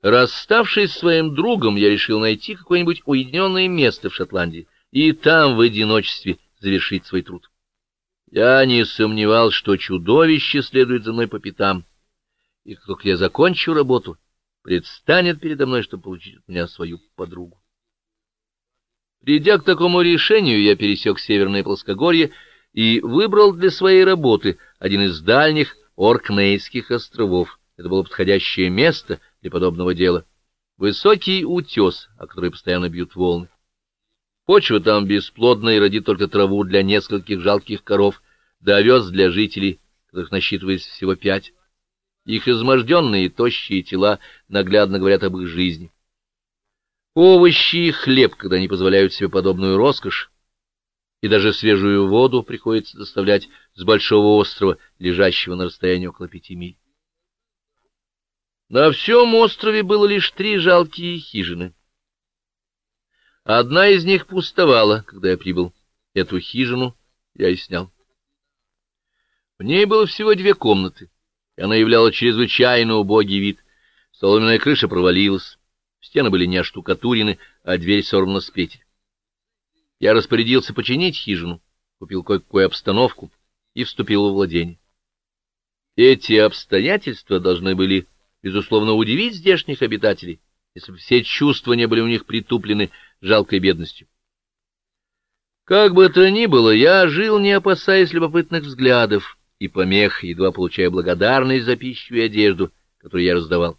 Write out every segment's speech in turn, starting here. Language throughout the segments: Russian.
Расставшись с своим другом, я решил найти какое-нибудь уединенное место в Шотландии и там в одиночестве завершить свой труд. Я не сомневал, что чудовище следует за мной по пятам, и как только я закончу работу, предстанет передо мной, чтобы получить от меня свою подругу. Придя к такому решению, я пересек Северное плоскогорье и выбрал для своей работы один из дальних Оркнейских островов. Это было подходящее место для подобного дела. Высокий утес, о который постоянно бьют волны. Почва там бесплодная и родит только траву для нескольких жалких коров, да овес для жителей, которых насчитывается всего пять. Их изможденные и тощие тела наглядно говорят об их жизни. Овощи и хлеб, когда не позволяют себе подобную роскошь, и даже свежую воду приходится доставлять с большого острова, лежащего на расстоянии около пяти миль. На всем острове было лишь три жалкие хижины. Одна из них пустовала, когда я прибыл. Эту хижину я и снял. В ней было всего две комнаты, и она являла чрезвычайно убогий вид. Соломенная крыша провалилась, стены были не оштукатурены, а дверь сорвана с петель. Я распорядился починить хижину, купил кое-какую обстановку и вступил в владение. Эти обстоятельства должны были безусловно, удивить здешних обитателей, если бы все чувства не были у них притуплены жалкой бедностью. Как бы то ни было, я жил, не опасаясь любопытных взглядов и помех, едва получая благодарность за пищу и одежду, которую я раздавал.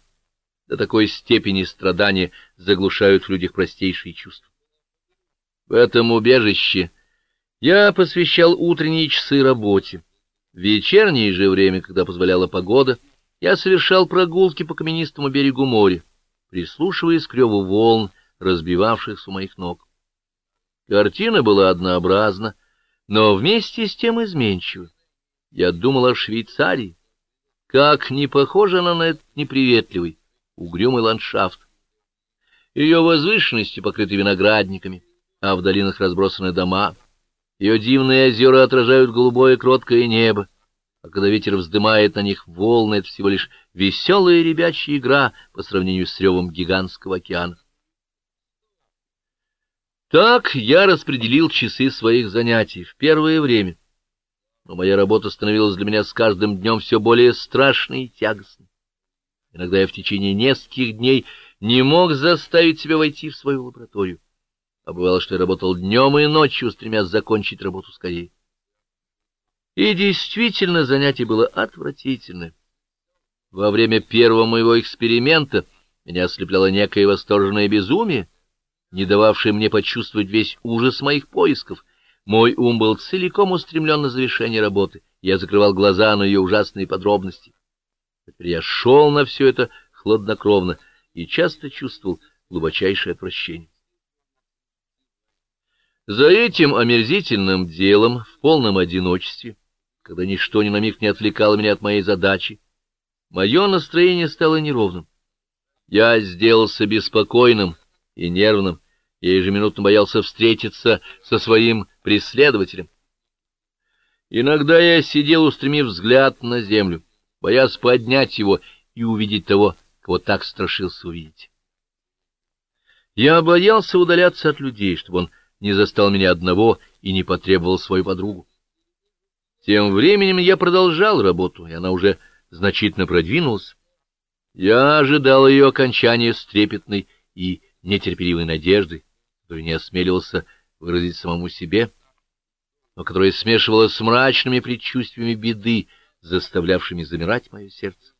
До такой степени страдания заглушают в людях простейшие чувства. В этом убежище я посвящал утренние часы работе. В вечернее же время, когда позволяла погода, — я совершал прогулки по каменистому берегу моря, прислушиваясь к реву волн, разбивавшихся у моих ног. Картина была однообразна, но вместе с тем изменчива. Я думал о Швейцарии. Как не похожа она на этот неприветливый, угрюмый ландшафт. Ее возвышенности покрыты виноградниками, а в долинах разбросаны дома. Ее дивные озера отражают голубое кроткое небо а когда ветер вздымает на них волны, это всего лишь веселая ребячья игра по сравнению с ревом гигантского океана. Так я распределил часы своих занятий в первое время, но моя работа становилась для меня с каждым днем все более страшной и тягостной. Иногда я в течение нескольких дней не мог заставить себя войти в свою лабораторию, а бывало, что я работал днем и ночью, стремясь закончить работу скорее. И действительно занятие было отвратительное. Во время первого моего эксперимента меня ослепляло некое восторженное безумие, не дававшее мне почувствовать весь ужас моих поисков. Мой ум был целиком устремлен на завершение работы, я закрывал глаза на ее ужасные подробности. Теперь я шел на все это хладнокровно и часто чувствовал глубочайшее отвращение. За этим омерзительным делом в полном одиночестве когда ничто ни на миг не отвлекало меня от моей задачи, мое настроение стало неровным. Я сделался беспокойным и нервным, я ежеминутно боялся встретиться со своим преследователем. Иногда я сидел, устремив взгляд на землю, боясь поднять его и увидеть того, кого так страшился увидеть. Я боялся удаляться от людей, чтобы он не застал меня одного и не потребовал свою подругу. Тем временем я продолжал работу, и она уже значительно продвинулась. Я ожидал ее окончания с трепетной и нетерпеливой надеждой, которую не осмеливался выразить самому себе, но которая смешивалась с мрачными предчувствиями беды, заставлявшими замирать мое сердце.